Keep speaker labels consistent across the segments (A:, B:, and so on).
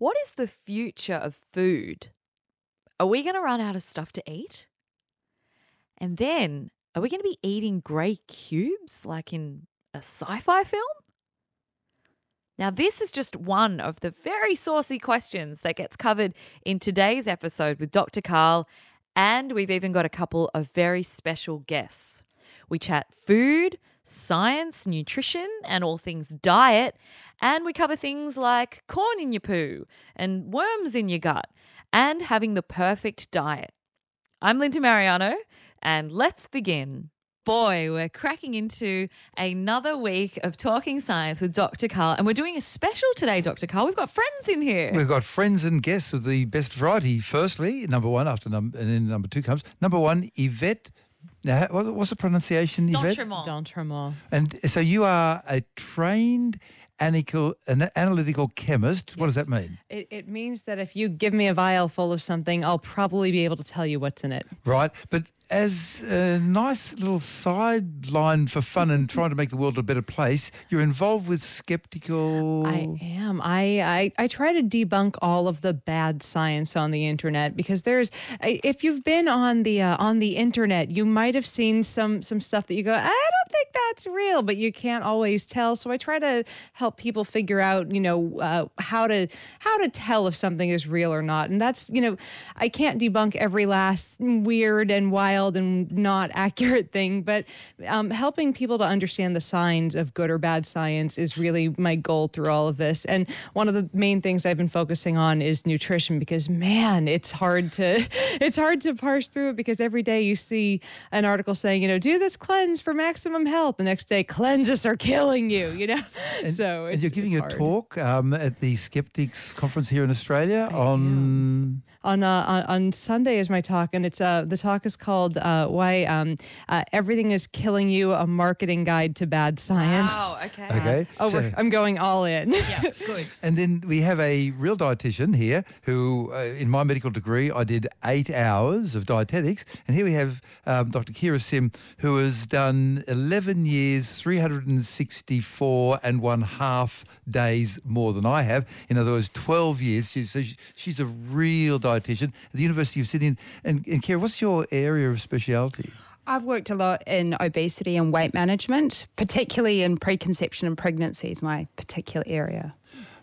A: What is the future of food? Are we going to run out of stuff to eat? And then, are we going to be eating grey cubes like in a sci fi film? Now, this is just one of the very saucy questions that gets covered in today's episode with Dr. Karl, and we've even got a couple of very special guests. We chat food, science, nutrition, and all things diet, and we cover things like corn in your poo and worms in your gut and having the perfect diet. I'm Linda Marigliano, and let's begin. Boy, we're cracking into another week of Talking Science with Dr. Karl, and we're doing a special today, Dr. Karl. We've got friends in here.
B: We've got friends and guests of the best variety. Firstly, number one, after number, and then number two comes number one, Yvette. Now, what's the pronunciation, Yvette?
A: D'Entremont.
C: D'Entremont.
B: And so you are a trained analytical, an analytical chemist. What does that mean?
C: It, it means that if you give me a vial full of something, I'll probably be able to tell you what's in it.
B: Right. But as a nice little sideline for fun and trying to make the world a better place, you're involved with skeptical.
C: I am. I, I I try to debunk all of the bad science on the internet because there's if you've been on the uh, on the internet, you might have seen some some stuff that you go, I don't think that's real, but you can't always tell. So I try to help people figure out, you know, uh, how to how to tell if something is real or not. And that's you know, I can't debunk every last weird and wild and not accurate thing, but um, helping people to understand the signs of good or bad science is really my goal through all of this. And one of the main things I've been focusing on is nutrition because man, it's hard to it's hard to parse through it because every day you see an article saying, you know, do this cleanse for maximum health. The next day, cleanses are killing you. You know, so it's,
B: and you're giving a
C: hard.
B: talk um, at the Skeptics Conference here in Australia on.
C: On, uh, on on Sunday is my talk, and it's uh the talk is called uh, "Why um, uh, Everything Is Killing You: A Marketing Guide to Bad Science."
A: Wow, okay.
B: Okay.
C: Oh,
B: so-
C: I'm going all in.
A: Yeah, good.
B: And then we have a real dietitian here who, uh, in my medical degree, I did eight hours of dietetics. And here we have um, Dr. Kyra Sim, who has done 11 years, 364 and one half days more than I have. In other words, 12 years. She's, so she's a real dietitian at the University of Sydney. And, and what's your area of speciality?
D: I've worked a lot in obesity and weight management, particularly in preconception and pregnancy is my particular area.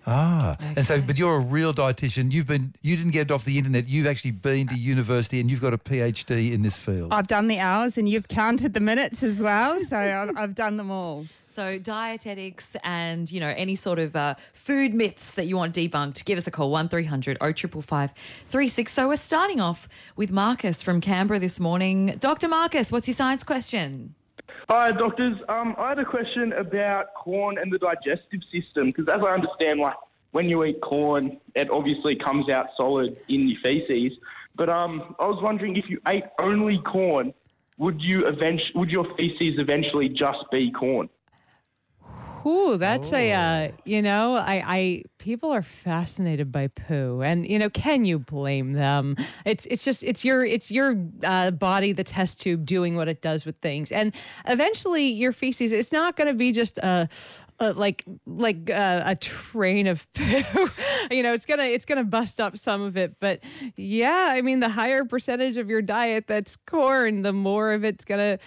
B: Ah, and so, but you're a real dietitian. You've been, you didn't get it off the internet. You've actually been to university and you've got a PhD in this field.
D: I've done the hours and you've counted the minutes as well, so I've, I've done them all.
A: So dietetics and you know any sort of uh, food myths that you want debunked, give us a call one 0555 36 So we're starting off with Marcus from Canberra this morning. Dr. Marcus, what's your science question?
E: Hi, doctors. Um, I had a question about corn and the digestive system because, as I understand, like when you eat corn, it obviously comes out solid in your feces. But um, I was wondering if you ate only corn, would you event- would your feces eventually just be corn?
C: Ooh, that's a uh, you know, I, I people are fascinated by poo, and you know, can you blame them? It's it's just it's your it's your uh, body, the test tube, doing what it does with things, and eventually your feces. It's not going to be just a. Uh, like like uh, a train of poo, you know, it's gonna it's gonna bust up some of it, but yeah, I mean, the higher percentage of your diet that's corn, the more of it's gonna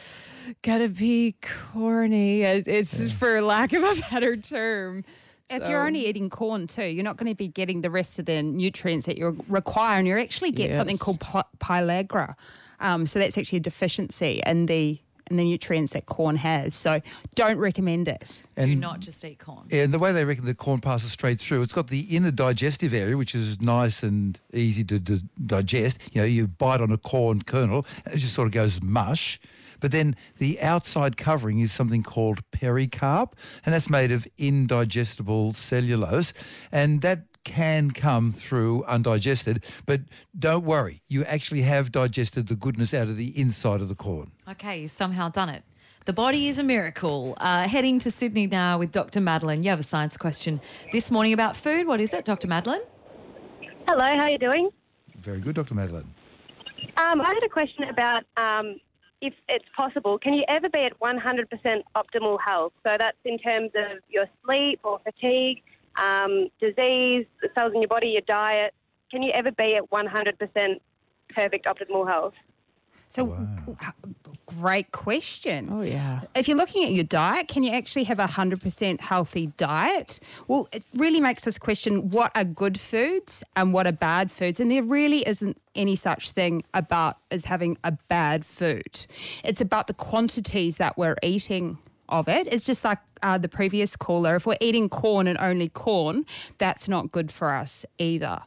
C: gonna be corny. It- It's for lack of a better term.
D: If you're only eating corn too, you're not going to be getting the rest of the nutrients that you require, and you actually get something called pi- pellagra. Um, so that's actually a deficiency in the in the nutrients that corn has. So don't recommend it.
A: Do not just eat corn.
B: And the way they reckon the corn passes straight through, it's got the inner digestive area, which is nice and easy to d- digest. You know, you bite on a corn kernel, and it just sort of goes mush. But then the outside covering is something called pericarp, and that's made of indigestible cellulose. And that can come through undigested, but don't worry, you actually have digested the goodness out of the inside of the corn.
A: Okay, you've somehow done it. The body is a miracle. Uh, heading to Sydney now with Dr. Madeline. You have a science question this morning about food. What is it, Dr. Madeline?
F: Hello, how are you doing?
B: Very good, Dr. Madeline.
F: Um, I had a question about um, if it's possible, can you ever be at 100% optimal health? So that's in terms of your sleep or fatigue, um, disease, the cells in your body, your diet. Can you ever be at 100% perfect optimal health?
D: So, great question.
C: Oh, yeah.
D: If you're looking at your diet, can you actually have a 100% healthy diet? Well, it really makes us question what are good foods and what are bad foods. And there really isn't any such thing about as having a bad food. It's about the quantities that we're eating of it. It's just like uh, the previous caller. If we're eating corn and only corn, that's not good for us either.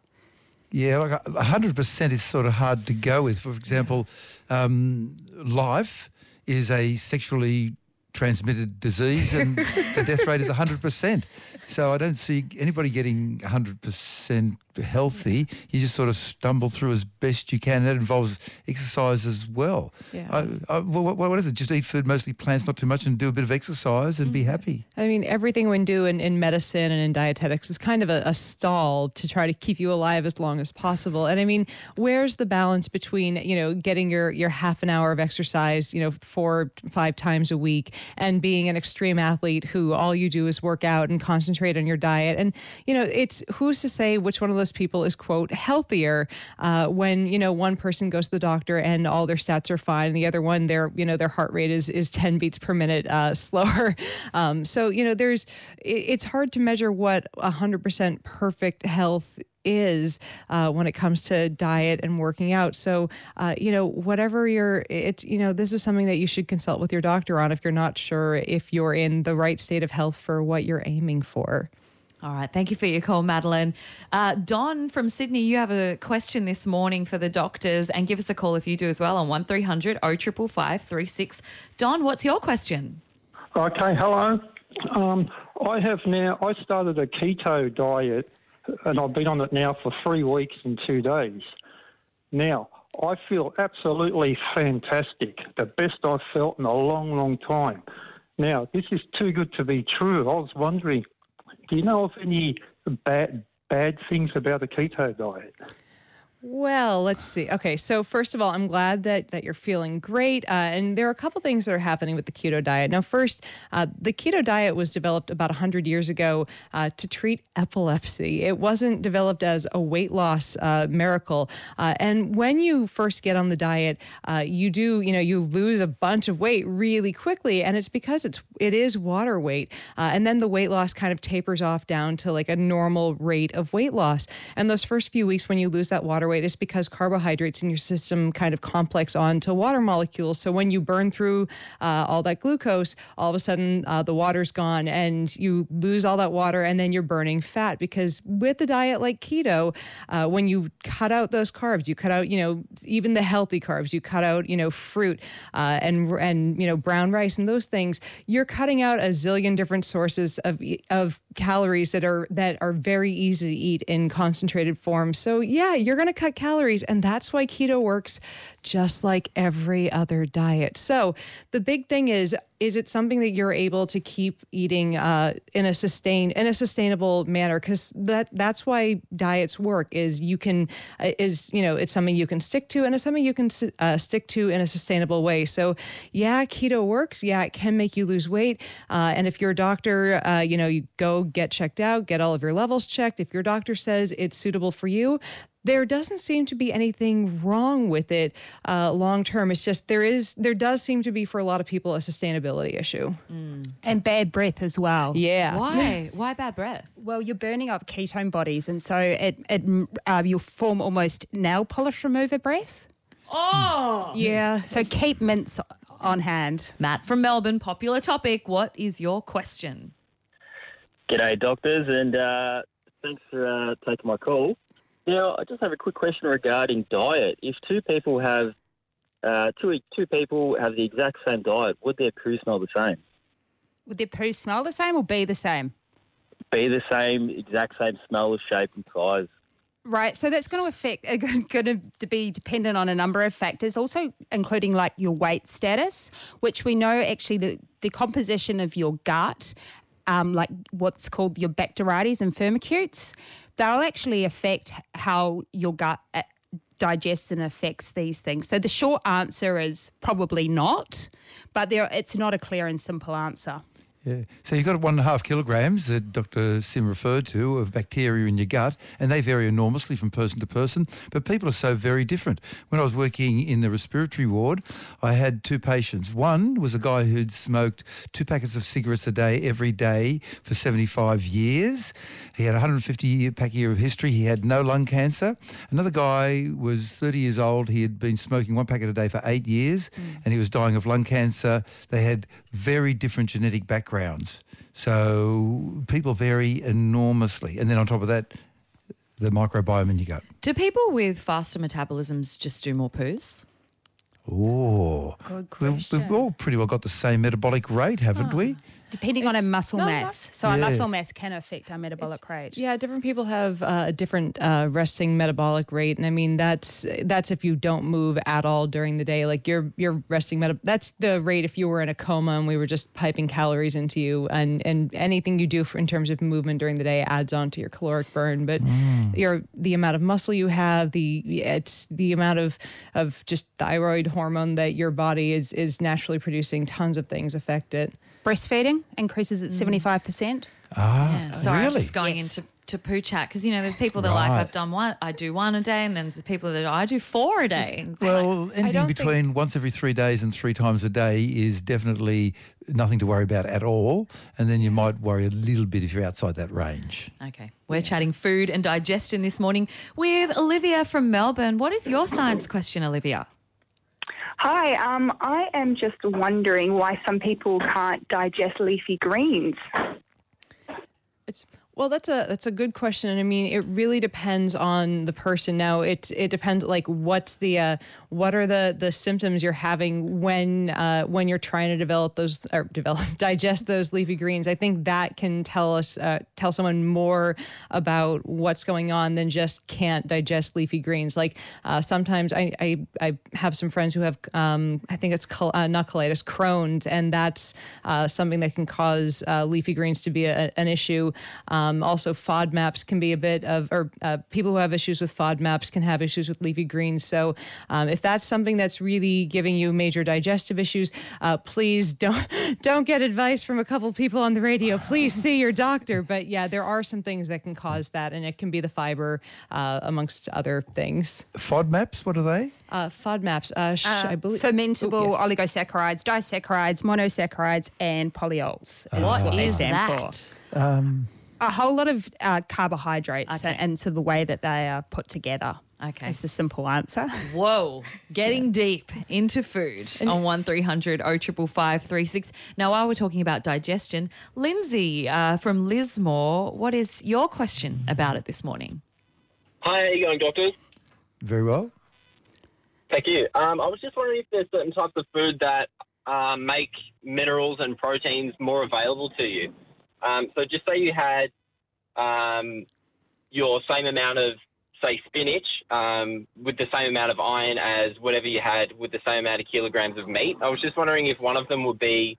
B: Yeah, like a hundred percent is sort of hard to go with. For example, um, life is a sexually transmitted disease, and the death rate is hundred percent. So I don't see anybody getting hundred percent healthy. You just sort of stumble through as best you can. And That involves exercise as well.
C: Yeah.
B: I, I, what, what is it? Just eat food, mostly plants, not too much, and do a bit of exercise and be mm-hmm. happy.
C: I mean, everything we do in, in medicine and in dietetics is kind of a, a stall to try to keep you alive as long as possible. And I mean, where's the balance between, you know, getting your, your half an hour of exercise, you know, four, five times a week and being an extreme athlete who all you do is work out and concentrate on your diet? And, you know, it's who's to say which one of those people is, quote, healthier uh, when, you know, one person goes to the doctor and all their stats are fine and the other one, their, you know, their heart rate is, is 10 beats per minute uh, slower. Um, so, you know, there's, it- it's hard to measure what 100% perfect health is uh, when it comes to diet and working out. So, uh, you know, whatever you're, it's, you know, this is something that you should consult with your doctor on if you're not sure if you're in the right state of health for what you're aiming for.
A: All right. Thank you for your call, Madeline. Uh, Don from Sydney, you have a question this morning for the doctors, and give us a call if you do as well on 1300 0555 36. Don, what's your question?
G: Okay, hello. Um, I have now, I started a keto diet and I've been on it now for three weeks and two days. Now, I feel absolutely fantastic, the best I've felt in a long, long time. Now, this is too good to be true. I was wondering, do you know of any bad, bad things about the keto diet?
C: Well, let's see. Okay, so first of all, I'm glad that that you're feeling great, uh, and there are a couple things that are happening with the keto diet. Now, first, uh, the keto diet was developed about 100 years ago uh, to treat epilepsy. It wasn't developed as a weight loss uh, miracle. Uh, and when you first get on the diet, uh, you do, you know, you lose a bunch of weight really quickly, and it's because it's it is water weight, and then the weight loss kind of tapers off down to like a normal rate of weight loss. And those first few weeks when you lose that water weight is because carbohydrates in your system kind of complex onto water molecules. So when you burn through uh, all that glucose, all of a sudden uh, the water's gone and you lose all that water and then you're burning fat because with a diet like keto, uh, when you cut out those carbs, you cut out, you know, even the healthy carbs, you cut out, you know, fruit uh, and, and, you know, brown rice and those things, you're cutting out a zillion different sources of, of calories that are, that are very easy to eat in concentrated form. So yeah, you're going to cut calories and that's why keto works just like every other diet. So the big thing is is it something that you're able to keep eating uh, in a sustain in a sustainable manner? Because that that's why diets work is you can uh, is you know it's something you can stick to and it's something you can uh, stick to in a sustainable way. So yeah keto works. Yeah it can make you lose weight. Uh, and if your doctor uh, you know you go get checked out get all of your levels checked if your doctor says it's suitable for you there doesn't seem to be anything wrong with it uh, long term. It's just there is there does seem to be for a lot of people a sustainability issue.
D: And bad breath as well.
C: Yeah.
A: Why? Why bad breath?
D: Well, you're burning up ketone bodies, and so it, it uh, you'll form almost nail polish remover breath.
A: Oh.
C: Yeah.
D: So keep mints on hand.
A: Matt from Melbourne, popular topic. What is your question?
H: G'day, doctors, and uh, thanks for uh, taking my call. Now, I just have a quick question regarding diet. If two people have uh, two two people have the exact same diet, would their poo smell the same?
D: Would their poo smell the same or be the same?
H: Be the same, exact same smell, shape, and size.
D: Right, so that's going to affect, going to be dependent on a number of factors, also including like your weight status, which we know actually the, the composition of your gut, um, like what's called your Bacteroides and Firmicutes, they'll actually affect how your gut digests and affects these things. So the short answer is probably not, but there it's not a clear and simple answer.
B: Yeah. So you've got one and a half kilograms that Dr. Sim referred to of bacteria in your gut, and they vary enormously from person to person. But people are so very different. When I was working in the respiratory ward, I had two patients. One was a guy who'd smoked two packets of cigarettes a day every day for 75 years. He had a 150 year pack year of history. He had no lung cancer. Another guy was 30 years old. He had been smoking one packet a day for eight years, hmm. and he was dying of lung cancer. They had very different genetic backgrounds. So people vary enormously. And then on top of that, the microbiome in your gut.
A: Do people with faster metabolisms just do more poos?
B: Oh,
D: Good
B: we've,
D: question.
B: we've all pretty well got the same metabolic rate, haven't we?
D: Depending on our muscle
C: no,
D: mass. So our
B: Yeah.
D: muscle mass can affect our metabolic rate.
C: Yeah, different people have uh, a different uh, resting metabolic rate, and I mean that's that's if you don't move at all during the day. Like your your resting meta that's the rate if you were in a coma and we were just piping calories into you, and and anything you do for, in terms of movement during the day adds on to your caloric burn. But your the amount of muscle you have, the it's the amount of of just thyroid hormone that your body is is naturally producing. Tons of things affect it.
D: Breastfeeding increases at 75%.
B: Ah,
A: Yeah, sorry, I'm just going
D: Yes.
A: into to poo chat because you know there's people that like I've done one, I do one a day, and then there's people that I do four a day. It's like-
B: Well, anything
C: don't think-
B: between once every three days and three times a day is definitely nothing to worry about at all. And then you might worry a little bit if you're outside that range.
A: Okay, we're chatting food and digestion this morning with Olivia from Melbourne. What is your science question, Olivia?
I: Hi, um, I am just wondering why some people can't digest leafy greens.
C: It's well, that's a that's a good question, and I mean, it really depends on the person. Now, it it depends like what's the uh, what are the the symptoms you're having when uh, when you're trying to develop those or develop digest those leafy greens. I think that can tell us uh, tell someone more about what's going on than just can't digest leafy greens. Like uh, sometimes I, I I have some friends who have um, I think it's col- uh, not colitis Crohn's, and that's uh, something that can cause leafy greens to be a, an issue. Um, also, FODMAPs can be a bit of, or uh, people who have issues with FODMAPs can have issues with leafy greens. So, um, if that's something that's really giving you major digestive issues, uh, please don't don't get advice from a couple people on the radio. Please see your doctor. But yeah, there are some things that can cause that, and it can be the fiber, uh, amongst other things.
B: FODMAPs, what are they?
C: Uh, FODMAPs, uh, sh- I believe
D: fermentable
C: Oh, yes.
D: oligosaccharides, disaccharides, monosaccharides, and polyols. is
A: What
D: what they stand
A: that?
D: for. A whole lot of uh, carbohydrates
A: Okay.
D: and to the way that they are put together.
A: Okay.
D: Is the simple answer.
A: Whoa, getting deep into food on 1300 055536. Now, while we're talking about digestion, Lindsay uh, from Lismore, what is your question about it this morning?
H: Hi, how you going, doctors?
B: Very well.
H: Thank you. Um, I was just wondering if there's certain types of food that um, make minerals and proteins more available to you. Um, so just say you had um, your same amount of, say, spinach um, with the same amount of iron as whatever you had with the same amount of kilograms of meat. I was just wondering if one of them would be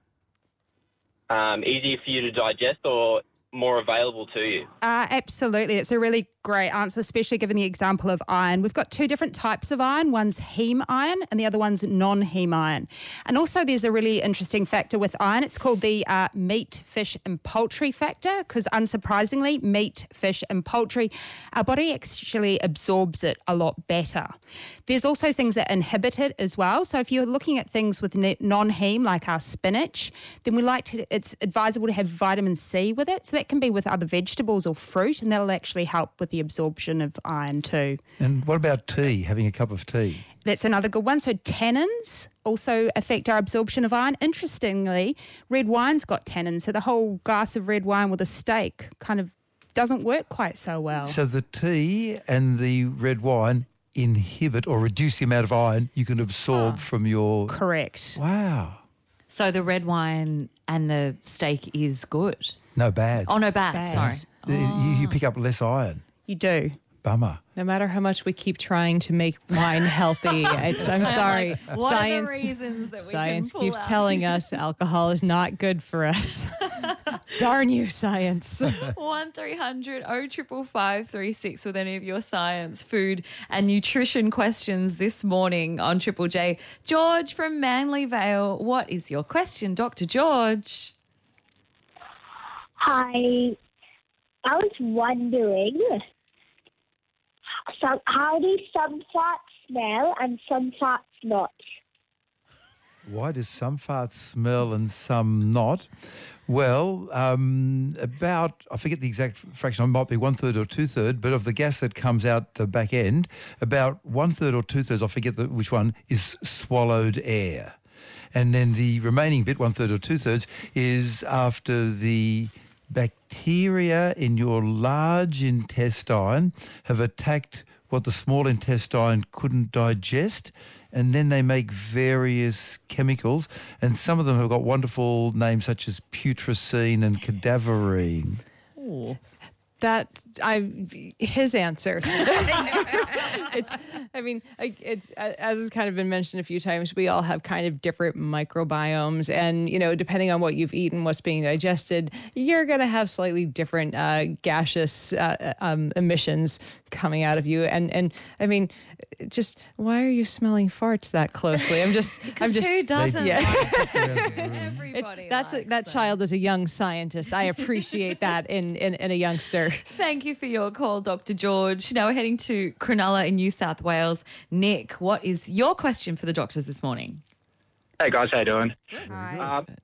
H: um, easier for you to digest or more available to you.
D: Uh, absolutely. It's a really great answer, especially given the example of iron. We've got two different types of iron one's heme iron, and the other one's non heme iron. And also, there's a really interesting factor with iron. It's called the uh, meat, fish, and poultry factor, because unsurprisingly, meat, fish, and poultry, our body actually absorbs it a lot better. There's also things that inhibit it as well. So, if you're looking at things with non heme, like our spinach, then we like to, it's advisable to have vitamin C with it. So, that can be with other vegetables or fruit, and that'll actually help with the absorption of iron too.
B: And what about tea, having a cup of tea?
D: That's another good one. So tannins also affect our absorption of iron. Interestingly, red wine's got tannins, so the whole glass of red wine with a steak kind of doesn't work quite so well.
B: So the tea and the red wine inhibit or reduce the amount of iron you can absorb ah. from your.
D: Correct.
B: Wow.
A: So the red wine and the steak is good.
B: No, bad.
A: Oh, no, bad.
D: Bad.
A: Sorry.
B: You, you oh. pick up less iron.
D: You do.
B: Bummer.
C: No matter how much we keep trying to make wine healthy, it's, I'm sorry.
A: What
C: science
A: reasons that we
C: science
A: can pull
C: keeps
A: out?
C: telling us alcohol is not good for us. Darn you, science.
A: One 055536 with any of your science, food, and nutrition questions this morning on Triple J. George from Manly Vale, what is your question, Dr. George?
J: Hi. I was wondering, some, how do some farts smell and some farts not?
B: Why do some farts smell and some not? Well, um, about, I forget the exact fraction, it might be one third or two third, but of the gas that comes out the back end, about one third or two thirds, I forget the, which one, is swallowed air. And then the remaining bit, one third or two thirds, is after the bacteria in your large intestine have attacked what the small intestine couldn't digest and then they make various chemicals and some of them have got wonderful names such as putrescine and cadaverine
C: that I his answer. it's I mean it's as has kind of been mentioned a few times. We all have kind of different microbiomes, and you know depending on what you've eaten, what's being digested, you're gonna have slightly different uh, gaseous uh, um, emissions coming out of you. And and I mean, just why are you smelling farts that closely? I'm just I'm just
A: who doesn't
C: yeah.
A: like
C: It's,
A: Everybody
C: that's a, that child is a young scientist. I appreciate that in, in in a youngster.
A: Thank you for your call, Dr. George. Now we're heading to Cronulla in New South Wales. Nick, what is your question for the doctors this morning?
K: Hey guys, how you doing?
A: Hi.
K: Uh,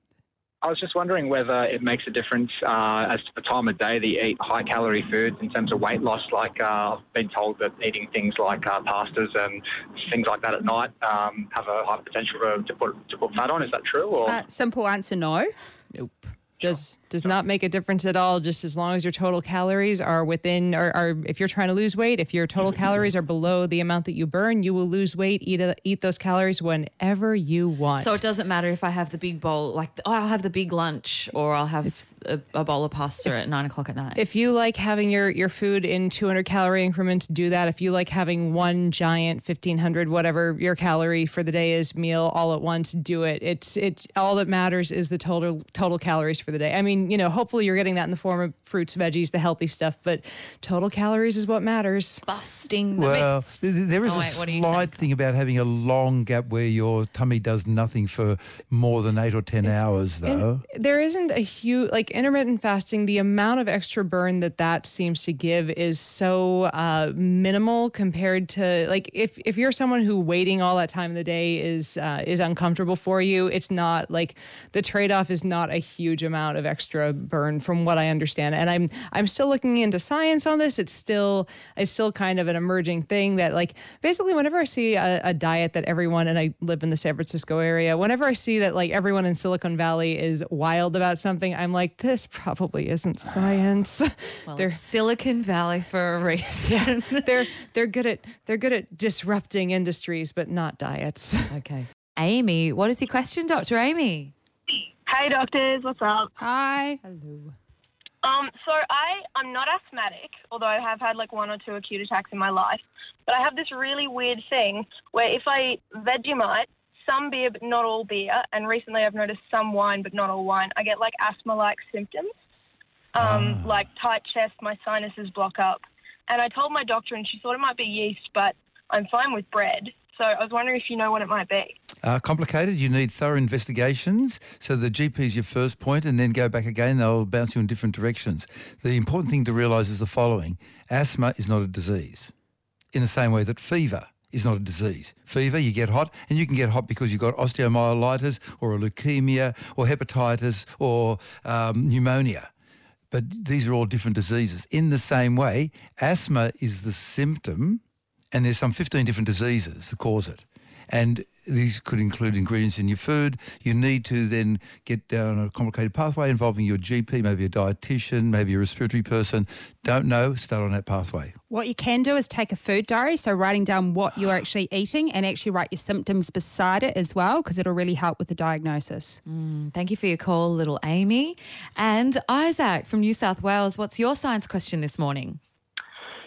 K: I was just wondering whether it makes a difference uh, as to the time of day that you eat high calorie foods in terms of weight loss. Like uh, I've been told that eating things like uh, pastas and things like that at night um, have a high potential to, to put to put fat on. Is that true? Or
D: Uh, simple answer no.
C: Nope. Does does not make a difference at all. Just as long as your total calories are within, or, or if you're trying to lose weight, if your total calories are below the amount that you burn, you will lose weight. Eat a, eat those calories whenever you want.
A: So it doesn't matter if I have the big bowl, like oh, I'll have the big lunch, or I'll have a, a bowl of pasta at nine o'clock at night.
C: If you like having your, your food in 200 calorie increments, do that. If you like having one giant 1500 whatever your calorie for the day is meal all at once, do it. It's it all that matters is the total total calories for the day. I mean, you know, hopefully you're getting that in the form of fruits, veggies, the healthy stuff, but total calories is what matters.
A: Busting the
B: Well,
A: myths.
B: th- th- there is
A: Oh,
B: a
A: wait, what are you
B: slight thing about having a long gap where your tummy does nothing for more than eight or ten hours, though.
C: there isn't a huge like intermittent fasting the amount of extra burn that that seems to give is so uh, minimal compared to like if if you're someone who waiting all that time of the day is uh, is uncomfortable for you it's not like the trade-off is not a huge amount of extra burn from what i understand and i'm i'm still looking into science on this it's still it's still kind of an emerging thing that like basically whenever i see a, a diet that everyone and i live in the san francisco area whenever i see that like everyone in silicon valley is wild about something i'm like this probably isn't science
A: Well,
C: they're
A: Silicon Valley for a reason.
C: they're they're good at they're good at disrupting industries but not diets
A: okay Amy, what is your question, Dr. Amy?
L: Hey doctors, what's up?
D: Hi.
C: Hello.
L: Um, so I I'm not asthmatic, although I have had like one or two acute attacks in my life. But I have this really weird thing where if I eat Vegemite, some beer but not all beer, and recently I've noticed some wine but not all wine, I get like asthma-like symptoms, um, like tight chest, my sinuses block up. And I told my doctor, and she thought it might be yeast, but I'm fine with bread. So I was wondering if you know what it might be.
B: Uh, complicated. You need thorough investigations. So the GP is your first point, and then go back again. They'll bounce you in different directions. The important thing to realise is the following: asthma is not a disease, in the same way that fever is not a disease. Fever, you get hot, and you can get hot because you've got osteomyelitis or a leukemia or hepatitis or um, pneumonia. But these are all different diseases. In the same way, asthma is the symptom, and there's some 15 different diseases that cause it. And these could include ingredients in your food. You need to then get down a complicated pathway involving your GP, maybe a dietitian, maybe a respiratory person. Don't know, start on that pathway.
D: What you can do is take a food diary, so writing down what you're actually eating and actually write your symptoms beside it as well, because it'll really help with the diagnosis.
A: Mm, thank you for your call, little Amy. And Isaac from New South Wales, what's your science question this morning?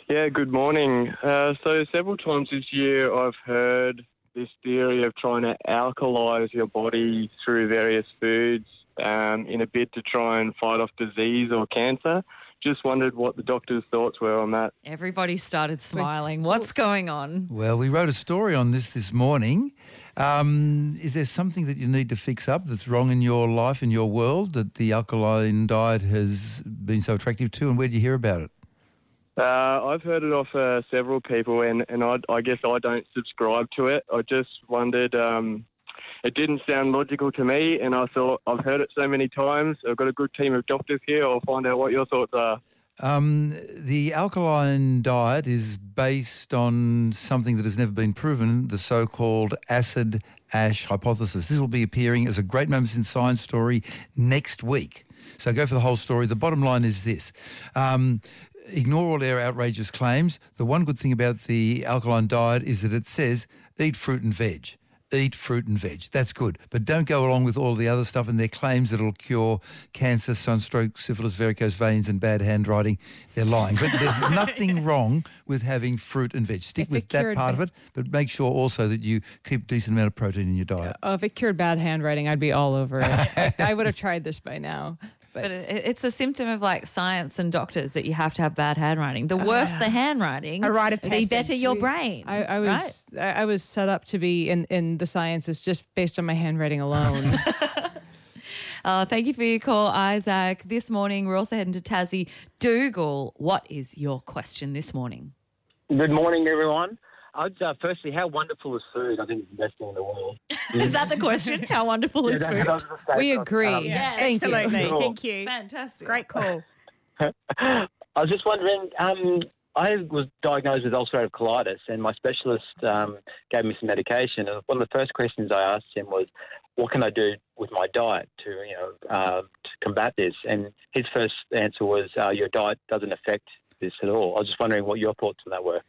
M: Yeah, good morning. Uh, so, several times this year, I've heard this theory of trying to alkalize your body through various foods um, in a bid to try and fight off disease or cancer. just wondered what the doctor's thoughts were on that.
A: Everybody started smiling. What's going on?
B: Well, we wrote a story on this this morning. Um, is there something that you need to fix up that's wrong in your life, in your world, that the alkaline diet has been so attractive to, and where did you hear about it?
M: Uh, I've heard it off uh, several people, and, and I, I guess I don't subscribe to it. I just wondered, um, it didn't sound logical to me, and I thought, I've heard it so many times. I've got a good team of doctors here. I'll find out what your thoughts are.
B: Um, the alkaline diet is based on something that has never been proven, the so-called acid ash hypothesis. This will be appearing as a Great Moments in Science story next week. So go for the whole story. The bottom line is this. Um, ignore all their outrageous claims. The one good thing about the alkaline diet is that it says eat fruit and veg. Eat fruit and veg. That's good. But don't go along with all the other stuff and their claims that it'll cure cancer, sunstroke, syphilis, varicose veins and bad handwriting. They're lying. But there's nothing wrong with having fruit and veg. Stick
C: If
B: with that part of it, but make sure also that you keep a decent amount of protein in your diet.
C: Oh, if it cured bad handwriting, I'd be all over it. I would have tried this by now.
A: But it, it's a symptom of like science and doctors that you have to have bad handwriting. The worse the handwriting,
D: A rite of
A: the better your brain.
C: I, I was I, I was set up to be in, in the sciences just based on my handwriting alone.
A: Uh, thank you for your call, Isaac. This morning, we're also heading to Tassie. Dougal, what is your question this morning?
N: Good morning, everyone. I'd, uh, firstly, how wonderful is food? I think it's the best thing in the world.
A: is that the question? How wonderful is
N: Yeah,
A: food?
N: that's what I was gonna say.
C: we
N: Um,
C: agree.
A: Yes.
C: Thank you.
D: Absolutely.
N: Sure.
D: Thank you.
A: Fantastic.
D: Great call.
N: I was just wondering. Um, I was diagnosed with ulcerative colitis, and my specialist um, gave me some medication. And one of the first questions I asked him was, "What can I do with my diet to, you know, uh, to combat this?" And his first answer was, uh, "Your diet doesn't affect this at all." I was just wondering what your thoughts on that were.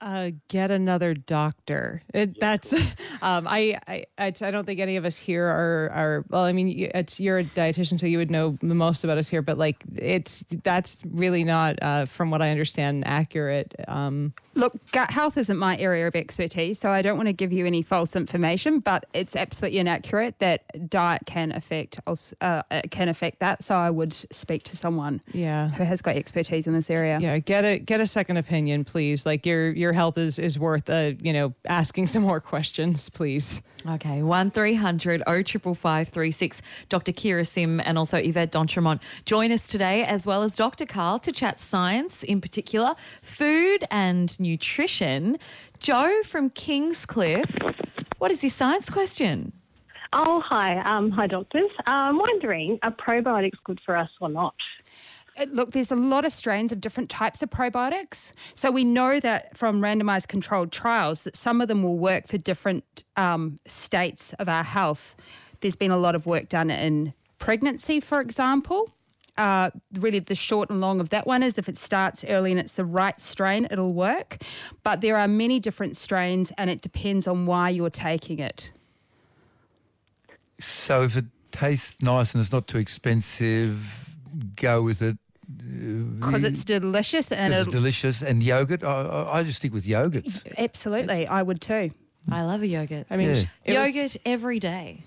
C: Uh, get another doctor. It, that's um, I, I I don't think any of us here are are well. I mean, it's you're a dietitian, so you would know the most about us here. But like, it's that's really not, uh, from what I understand, accurate. Um,
D: Look, gut health isn't my area of expertise, so I don't want to give you any false information. But it's absolutely inaccurate that diet can affect uh, can affect that. So I would speak to someone
C: yeah.
D: who has got expertise in this area.
C: Yeah, get a get a second opinion, please. Like your your health is is worth uh, you know asking some more questions, please.
A: Okay, 1300 055536. Dr. Kyra Sim and also Yvette D'Entremont join us today, as well as Dr. Karl, to chat science, in particular, food and nutrition. Joe from Kingscliff, what is your science question?
O: Oh, hi. Um, hi, doctors. I'm wondering, are probiotics good for us or not?
D: Uh, Look, there's a lot of strains of different types of probiotics. So we know that from randomized controlled trials that some of them will work for different um, states of our health. There's been a lot of work done in pregnancy, for example. Uh, really, the short and long of that one is if it starts early and it's the right strain, it'll work. But there are many different strains, and it depends on why you're taking it.
B: So if it tastes nice and it's not too expensive, go with it.
D: Because it's delicious and
B: it's delicious. And yogurt, I, I, I just stick with yogurts.
D: absolutely, I would too.
A: I love a yogurt.
C: I mean,
B: Yeah.
C: it was-
A: Yogurt every day.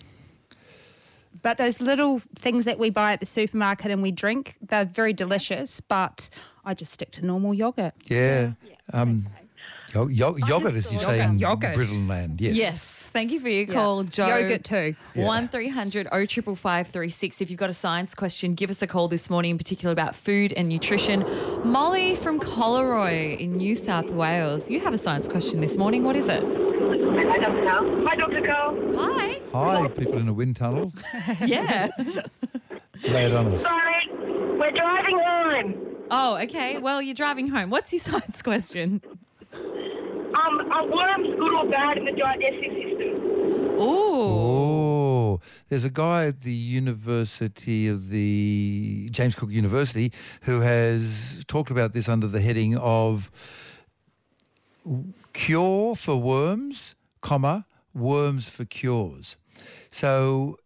D: But those little things that we buy at the supermarket and we drink, they're very delicious, but I just stick to normal yogurt.
B: Yeah. Um, yo- yo- yogurt, as you say in
D: Yogurt.
B: Brittle land. Yes.
A: Thank you for your
D: Yeah.
A: call, Joe.
D: Yogurt too.
B: Yeah.
A: One 055536 If you've got a science question, give us a call this morning, in particular about food and nutrition. Molly from Collaroy in New South Wales. You have a science question this morning. What is it?
P: Hi, Dr. Karl. Hi, Dr. Karl.
A: Hi.
B: Hi, people in a wind tunnel.
A: Yeah.
B: Lay it on us.
P: Sorry, we're driving home.
A: oh, okay. Well, you're driving home. What's your science question?
P: Um, are worms good or bad in the digestive system?
A: Ooh.
B: Oh, there's a guy at the University of the James Cook University who has talked about this under the heading of cure for worms, comma worms for cures. So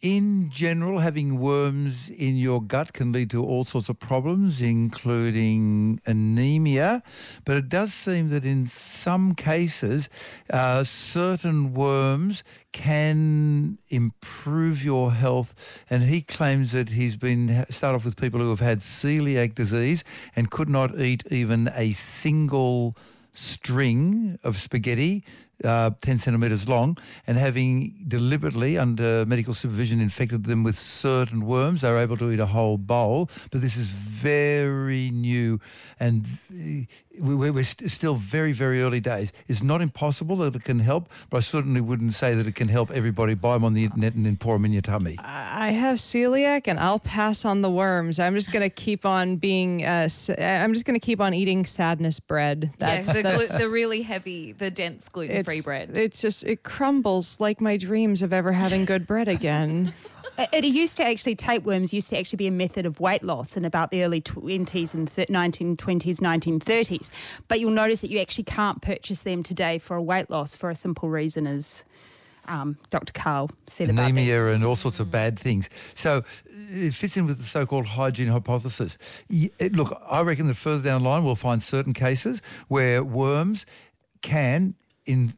B: in general, having worms in your gut can lead to all sorts of problems, including anemia. But it does seem that in some cases, uh, certain worms can improve your health. And he claims that he's been start off with people who have had celiac disease and could not eat even a single string of spaghetti uh, 10 centimetres long and having deliberately under medical supervision infected them with certain worms they were able to eat a whole bowl but this is very new and we- we're st- still very very early days it's not impossible that it can help but I certainly wouldn't say that it can help everybody buy them on the internet and then pour them in your tummy
C: I have celiac and I'll pass on the worms. I'm just going to keep on being, uh, s- I'm just going to keep on eating sadness bread.
A: Yeah, the, glu-
C: that's-
A: the really heavy, the dense gluten free
C: it's-
A: bread.
C: It's just, it crumbles like my dreams of ever having good bread again.
D: It, it used to actually, tapeworms used to actually be a method of weight loss in about the early 20s and th- 1920s, 1930s. But you'll notice that you actually can't purchase them today for a weight loss for a simple reason, as um, Dr. Karl said about
B: anemia and all sorts of mm. bad things. So uh, it fits in with the so-called hygiene hypothesis. It- uh, Look, I reckon that further down the line we'll find certain cases where worms can, in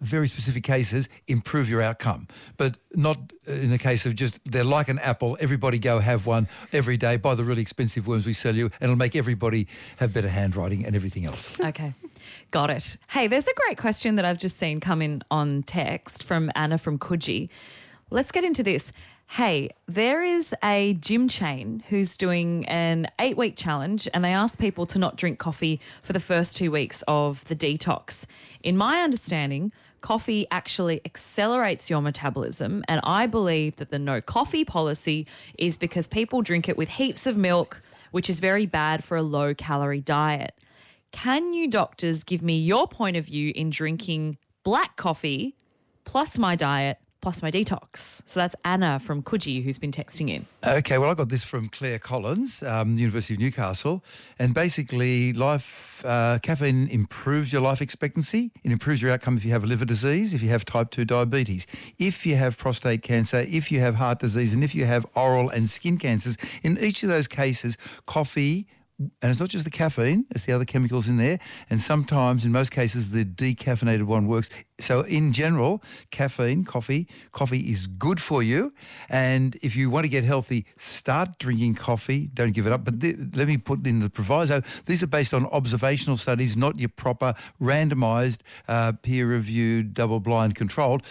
B: very specific cases, improve your outcome, but not uh, in the case of just they're like an apple. Everybody go have one every day. Buy the really expensive worms we sell you, and it'll make everybody have better handwriting and everything else.
A: Okay. Got it. Hey, there's a great question that I've just seen come in on text from Anna from Coogee. Let's get into this. Hey, there is a gym chain who's doing an eight week challenge and they ask people to not drink coffee for the first two weeks of the detox. In my understanding, coffee actually accelerates your metabolism. And I believe that the no coffee policy is because people drink it with heaps of milk, which is very bad for a low calorie diet. Can you doctors give me your point of view in drinking black coffee plus my diet plus my detox? So that's Anna from Coogee who's been texting in.
B: Okay, well, I got this from Claire Collins, um, University of Newcastle, and basically, life uh, caffeine improves your life expectancy. It improves your outcome if you have liver disease, if you have type two diabetes, if you have prostate cancer, if you have heart disease, and if you have oral and skin cancers. In each of those cases, coffee. And it's not just the caffeine, it's the other chemicals in there. And sometimes, in most cases, the decaffeinated one works. So, in general, caffeine, coffee, coffee is good for you. And if you want to get healthy, start drinking coffee. Don't give it up. But let me put in the proviso these are based on observational studies, not your proper randomized, uh, peer reviewed, double blind controlled.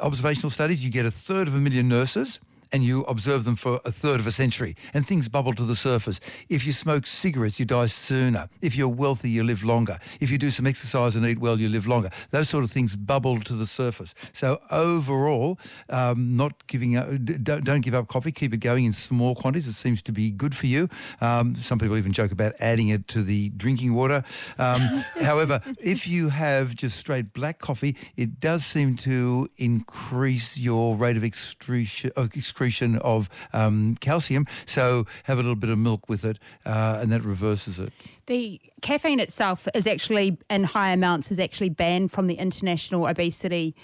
B: Observational studies, you get a third of a million nurses and you observe them for a third of a century, and things bubble to the surface. If you smoke cigarettes, you die sooner. If you're wealthy, you live longer. If you do some exercise and eat well, you live longer. Those sort of things bubble to the surface. So overall, um, not giving up, don't, don't give up coffee. Keep it going in small quantities. It seems to be good for you. Um, some people even joke about adding it to the drinking water. Um, however, if you have just straight black coffee, it does seem to increase your rate of excretion, uh, excretion of um, calcium. So have a little bit of milk with it, uh, and that reverses it.
D: The caffeine itself is actually, in high amounts, is actually banned from the International Obesity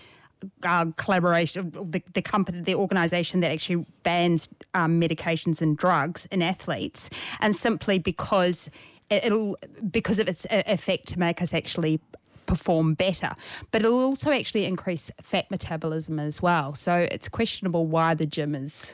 D: uh, Collaboration, the, the company, the organisation that actually bans um, medications and drugs in athletes, and simply because it- it'll because of its e- effect to make us actually perform better, but it'll also actually increase fat metabolism as well. So it's questionable why the gym is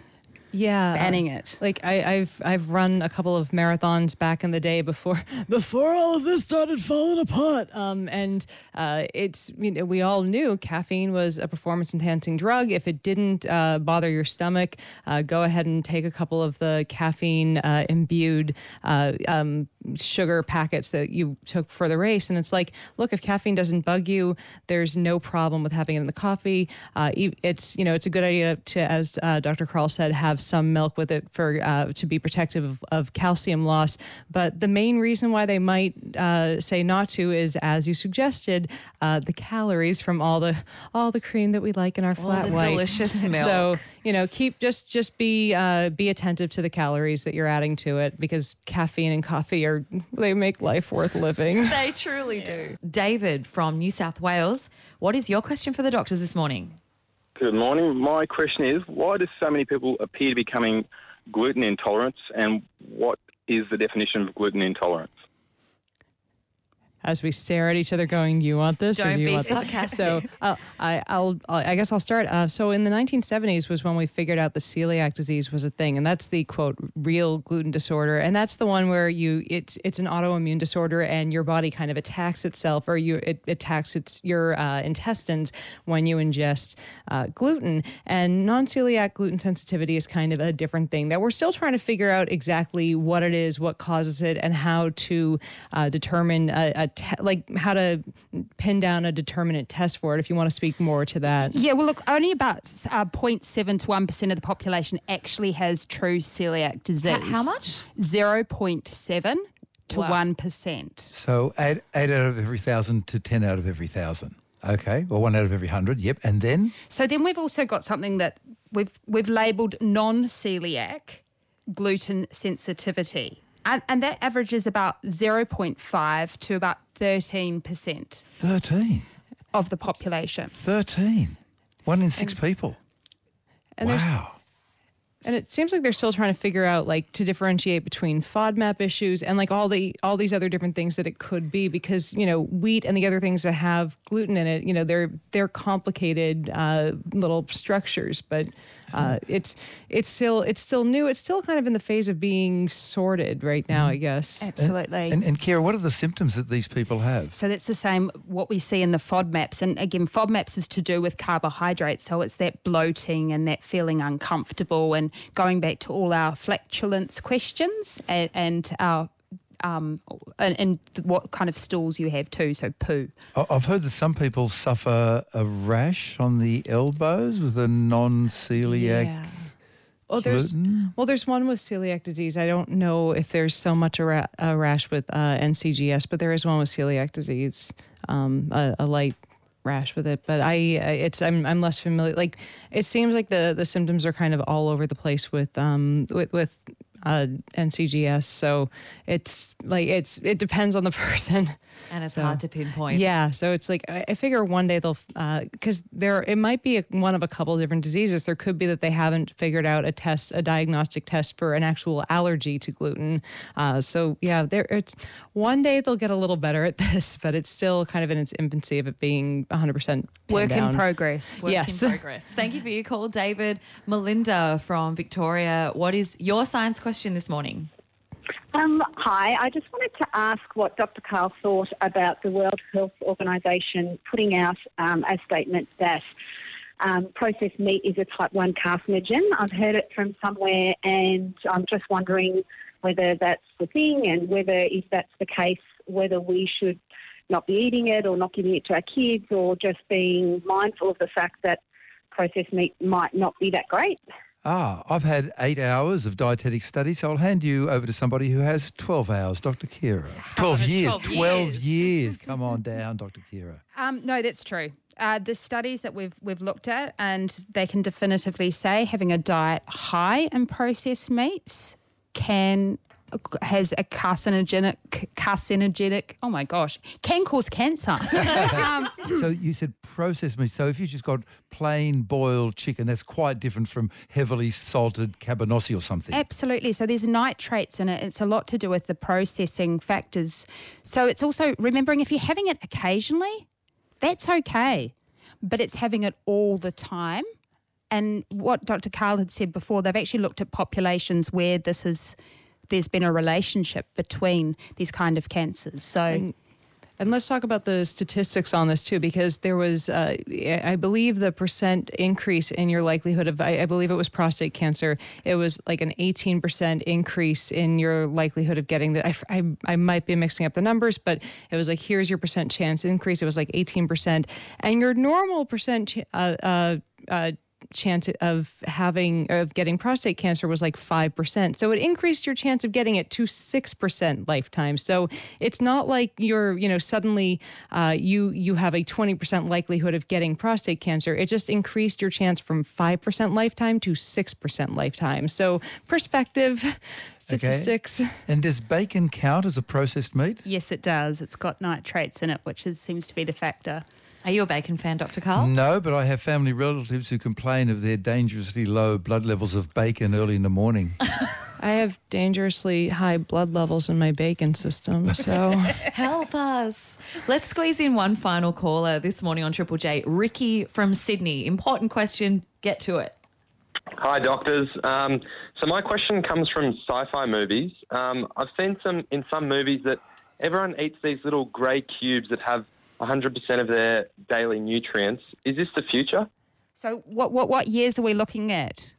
C: yeah
D: banning it.
C: Like I, I've I've run a couple of marathons back in the day before before all of this started falling apart. Um, and uh, it's you know we all knew caffeine was a performance enhancing drug. If it didn't uh, bother your stomach, uh, go ahead and take a couple of the caffeine uh, imbued uh, um, sugar packets that you took for the race. And it's like, look, if caffeine doesn't bug you, there's no problem with having it in the coffee. Uh, it's you know it's a good idea to, as uh, Dr. Karl said, have some milk with it for uh, to be protective of, of calcium loss. But the main reason why they might uh, say not to is, as you suggested, uh, the calories from all the all the cream that we like in our flat
A: the
C: white.
A: delicious milk.
C: So you know, keep just just be uh, be attentive to the calories that you're adding to it because caffeine and coffee are they make life worth living.
A: They truly do. David from New South Wales, what is your question for the doctors this morning?
M: Good morning. My question is why do so many people appear to be becoming gluten intolerant and what is the definition of gluten intolerance?
C: As we stare at each other going you want this or
A: Don't
C: do you
A: be
C: want that?"
A: sarcastic.
C: so uh, I, I'll, I'll i guess i'll start uh, so in the 1970s was when we figured out the celiac disease was a thing and that's the quote real gluten disorder and that's the one where you it's it's an autoimmune disorder and your body kind of attacks itself or you it attacks its your uh, intestines when you ingest uh, gluten and non-celiac gluten sensitivity is kind of a different thing that we're still trying to figure out exactly what it is what causes it and how to uh, determine a, a te- like how to pin down a determinate test for it if you want to speak more to that
D: Yeah, well, look, only about uh, 0.7 to 1% of the population actually has true celiac disease.
A: how much?
D: 0.7 to
A: Wow.
D: 1%.
B: So eight, eight out of every thousand to 10 out of every thousand. Okay. Well, one out of every hundred. Yep. And then?
D: So then we've also got something that we've we've labelled non-celiac gluten sensitivity. And, and that averages about 0.5 to about 13%
B: 13.
D: of the population.
B: 13. One in six people.
C: And
B: wow.
C: And it seems like they're still trying to figure out like to differentiate between FODMAP issues and like all the all these other different things that it could be because you know wheat and the other things that have gluten in it you know they're they're complicated uh, little structures but uh, it's it's still it's still new it's still kind of in the phase of being sorted right now I guess
D: Absolutely.
B: And, and Kyra, what are the symptoms that these people have?
D: So that's the same what we see in the FODMAPs. And again, FODMAPs is to do with carbohydrates. So it's that bloating and that feeling uncomfortable. And going back to all our flatulence questions and, and our um, and, and what kind of stools you have too. So poo.
B: I've heard that some people suffer a rash on the elbows with a non-celiac
C: Oh, there's
B: gluten.
C: well, there's one with celiac disease. I don't know if there's so much a, ra- a rash with uh, NCGS, but there is one with celiac disease, um, a, a light rash with it. But I, I it's I'm I'm less familiar. Like it seems like the the symptoms are kind of all over the place with um with with uh, NCGS. So it's like it's it depends on the person.
A: And it's
C: So-
A: hard to pinpoint.
C: Yeah, so it's like I, I figure one day they'll because there it might be a, one of a couple different diseases. There could be that they haven't figured out a test, a diagnostic test for an actual allergy to gluten. Uh, so yeah, there it's one day they'll get a little better at this, but it's still kind of in its infancy of it being 100 percent
D: Work in progress.
A: Work
C: yes.
A: in progress. Thank you for your call, David. Melinda from Victoria. What is your science question this morning?
O: Um, hi, I just wanted to ask what Dr. Karl thought about the World Health Organization putting out um, a statement that um, processed meat is a type 1 carcinogen. I've heard it from somewhere, and I'm just wondering whether that's the thing and whether, if that's the case, whether we should not be eating it or not giving it to our kids or just being mindful of the fact that processed meat might not be that great.
B: Ah, I've had eight hours of dietetic study, so I'll hand you over to somebody who has 12 hours, Dr. Kyra. 12 years.
D: 12
B: 12 years. Come on down, Dr. Kyra.
D: Um, no, that's true. Uh, the studies that we've we've looked at, and they can definitively say having a diet high in processed meats can has a carcinogenic carcinogenic. Oh my gosh, can cause cancer. um,
B: so you said processed meat. So if you just got plain boiled chicken, that's quite different from heavily salted cabanossi or something.
D: Absolutely. So there's nitrates in it. It's a lot to do with the processing factors. So it's also remembering if you're having it occasionally, that's okay. But it's having it all the time. And what Dr. Karl had said before, they've actually looked at populations where this is there's been a relationship between these kind of cancers. So
C: And, and let's talk about the statistics on this too, because there was, uh, I believe, the percent increase in your likelihood of, I, I believe it was prostate cancer. It was like an 18% increase in your likelihood of getting the, I, I, I might be mixing up the numbers, but it was like, here's your percent chance increase. It was like 18%. And your normal percent, uh, uh, uh, chance of having of getting prostate cancer was like 5%. So it increased your chance of getting it to 6% lifetime. So it's not like you're, you know, suddenly uh, you you have a 20% likelihood of getting prostate cancer. It just increased your chance from 5% lifetime to 6% lifetime. So perspective statistics.
B: And does bacon count as a processed meat?
D: yes, it does. It's got nitrates in it, which is, seems to be the factor.
A: Are you a bacon fan, Dr. Karl?
B: No, but I have family relatives who complain of their dangerously low blood levels of bacon early in the morning.
C: I have dangerously high blood levels in my bacon system, so
A: Help us. Let's squeeze in one final caller this morning on Triple J. Ricky from Sydney. Important question. Get to it.
Q: Hi, doctors. Um, so my question comes from sci-fi movies. Um, I've seen some in some movies that everyone eats these little grey cubes that have 100% of their daily nutrients. Is this the future?
D: So, what, what, what years are we looking at?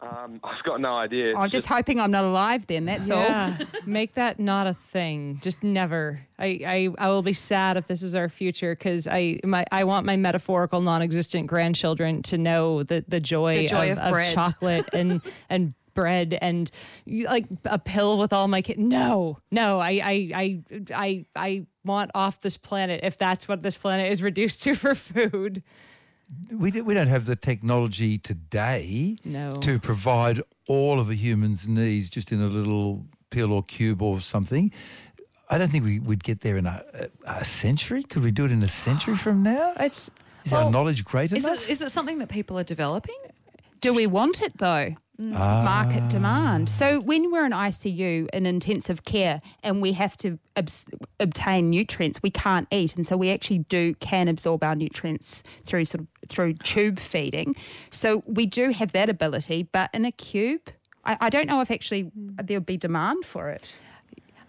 Q: Um, I've got no idea.
D: I'm just hoping I'm not alive then, that's
C: yeah,
D: all.
C: make that not a thing. Just never. I, I, I will be sad if this is our future because I my I want my metaphorical non-existent grandchildren to know the the joy,
A: The joy
C: of,
A: of bread.
C: chocolate and and bread and like a pill with all my kids. No, no. I I I I I want off this planet if that's what this planet is reduced to for food.
B: we, do, we don't have the technology today
C: No.
B: to provide all of a human's needs just in a little pill or cube or something. I don't think we would get there in a, a, a century. Could we do it in a century from now?
C: It's
B: is our knowledge great
A: Is is it something that people are developing?
D: Do we want it though?
B: Ah.
D: Market demand. So when we're in ICU in intensive care and we have to obtain nutrients, we can't eat, and so we actually do can absorb our nutrients through sort of through tube feeding. So we do have that ability, but in a cube, I, I don't know if actually there'll be demand for it.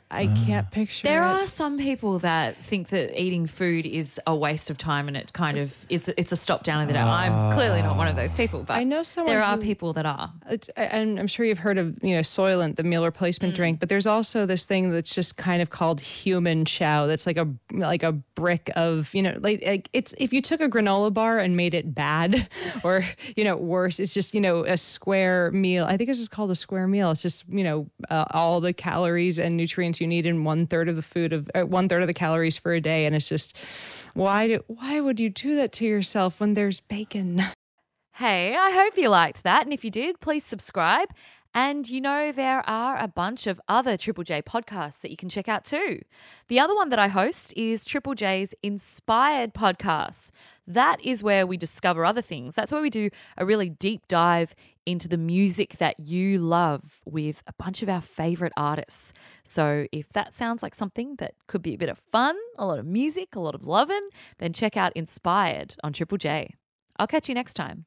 C: I can't picture.
A: There
C: it.
A: are some people that think that eating food is a waste of time and it kind of is it's a stop down in the day. I'm clearly not one of those people, but
C: I know someone
A: there are
C: who-
A: people that are.
C: It's, and I'm sure you've heard of you know Soylent, the meal replacement
A: Mm.
C: drink, but there's also this thing that's just kind of called human chow. That's like a like a brick of you know like, like it's if you took a granola bar and made it bad, or you know worse, it's just you know a square meal. I think it's just called a square meal. It's just you know uh, all the calories and nutrients you need in one third of the food of uh, one third of the calories for a day, and it's just why do, why would you do that to yourself when there's bacon?
A: Hey, I hope you liked that. And if you did, please subscribe. And you know, there are a bunch of other Triple J podcasts that you can check out too. The other one that I host is Triple J's Inspired Podcasts. That is where we discover other things. That's where we do a really deep dive into the music that you love with a bunch of our favorite artists. So if that sounds like something that could be a bit of fun, a lot of music, a lot of loving, then check out Inspired on Triple J. I'll catch you next time.